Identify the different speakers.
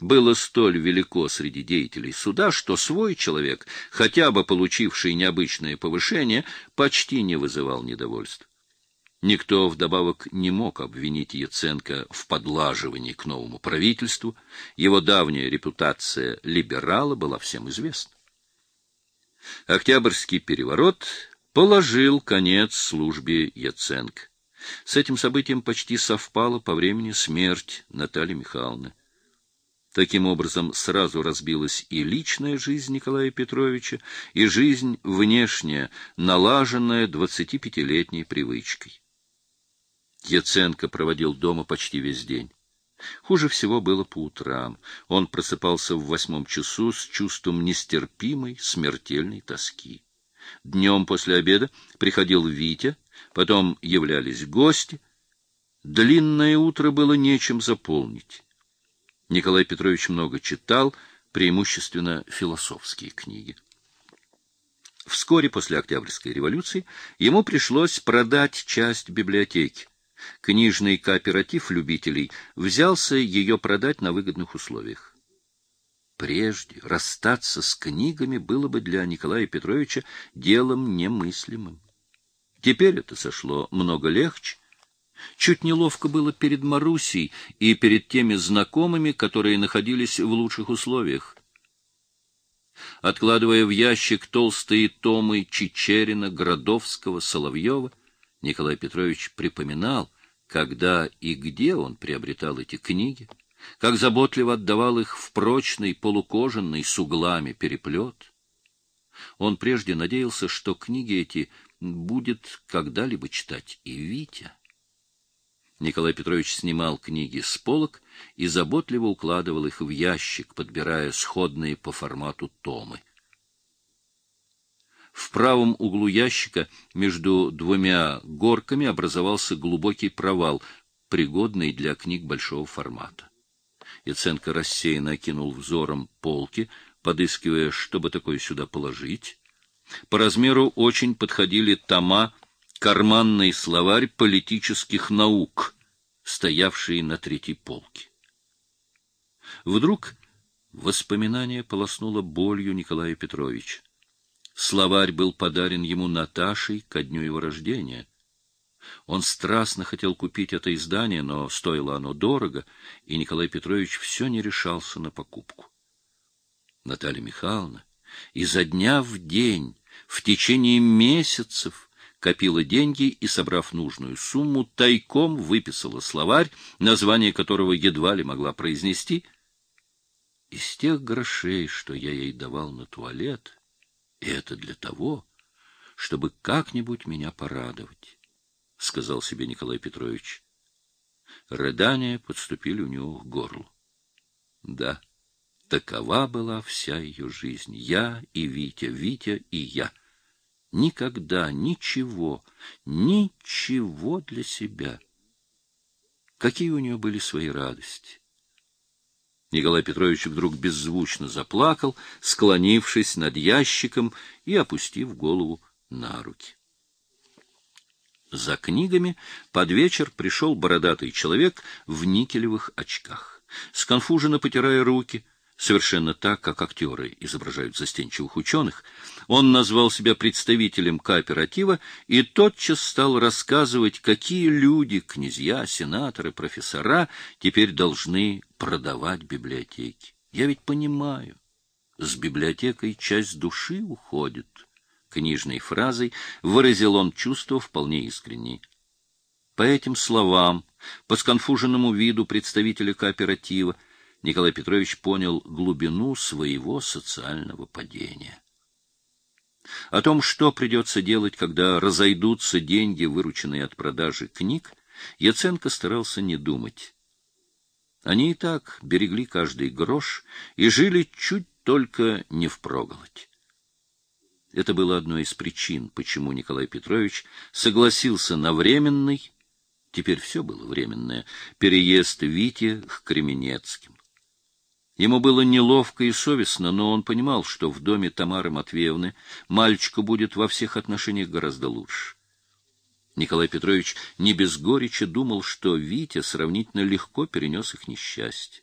Speaker 1: было столь велико среди деятелей суда, что свой человек, хотя бы получивший необычное повышение, почти не вызывал недовольства. Никто вдобавок не мог обвинить Яценко в подлаживании к новому правительству, его давняя репутация либерала была всем известна. Октябрьский переворот положил конец службе Яценко. С этим событием почти совпала по времени смерть Натальи Михайловны. Таким образом, сразу разбилась и личная жизнь Николая Петровича, и жизнь внешняя, налаженная двадцатипятилетней привычкой. Яценко проводил дома почти весь день. Хуже всего было по утрам. Он просыпался в восьмом часу с чувством нестерпимой, смертельной тоски. Днем после обеда приходил Витя, потом являлись гости. Длинное утро было нечем заполнить. Николай Петрович много читал, преимущественно философские книги. Вскоре после Октябрьской революции ему пришлось продать часть библиотеки. Книжный кооператив любителей взялся ее продать на выгодных условиях. Прежде расстаться с книгами было бы для Николая Петровича делом немыслимым. Теперь это сошло много легче. Чуть неловко было перед Марусей и перед теми знакомыми, которые находились в лучших условиях. Откладывая в ящик толстые томы Чичерина, Градовского, Соловьева, Николай Петрович припоминал, когда и где он приобретал эти книги, как заботливо отдавал их в прочный полукожаный с углами переплет. Он прежде надеялся, что книги эти будет когда-либо читать и Витя. Николай Петрович снимал книги с полок и заботливо укладывал их в ящик, подбирая сходные по формату томы. В правом углу ящика между двумя горками образовался глубокий провал, пригодный для книг большого формата. Яценко рассеянно окинул взором полки, подыскивая, чтобы такое сюда положить. По размеру очень подходили тома «Карманный словарь политических наук», стоявшие на третьей полке. Вдруг воспоминание полоснуло болью Николая Петровича. Словарь был подарен ему Наташей ко дню его рождения. Он страстно хотел купить это издание, но стоило оно дорого, и Николай Петрович все не решался на покупку. Наталья Михайловна изо дня в день, в течение месяцев, копила деньги и, собрав нужную сумму, тайком выписала словарь, название которого едва ли могла произнести. Из тех грошей, что я ей давал на туалет, и это для того, чтобы как-нибудь меня порадовать, — сказал себе Николай Петрович. Рыдания подступили у него к горлу. Да, такова была вся ее жизнь. Я и Витя, Витя и я. Никогда ничего, ничего для себя. Какие у нее были свои радости! Николай Петрович вдруг беззвучно заплакал, склонившись над ящиком и опустив голову на руки. За книгами под вечер пришел бородатый человек в никелевых очках. Сконфуженно потирая руки — совершенно так, как актеры изображают застенчивых ученых, он назвал себя представителем кооператива и тотчас стал рассказывать, какие люди, князья, сенаторы, профессора, теперь должны продавать библиотеки. Я ведь понимаю, с библиотекой часть души уходит. Книжной фразой выразил он чувство вполне искреннее. По этим словам, по сконфуженному виду представителя кооператива, Николай Петрович понял глубину своего социального падения. О том, что придется делать, когда разойдутся деньги, вырученные от продажи книг, Яценко старался не думать. Они и так берегли каждый грош и жили чуть только не впроголодь. Это было одной из причин, почему Николай Петрович согласился на временный, теперь все было временное, переезд Вити к Кременецким. Ему было неловко и совестно, но он понимал, что в доме Тамары Матвеевны мальчику будет во всех отношениях гораздо лучше. Николай Петрович не без горечи думал, что Витя сравнительно легко перенес их несчастье.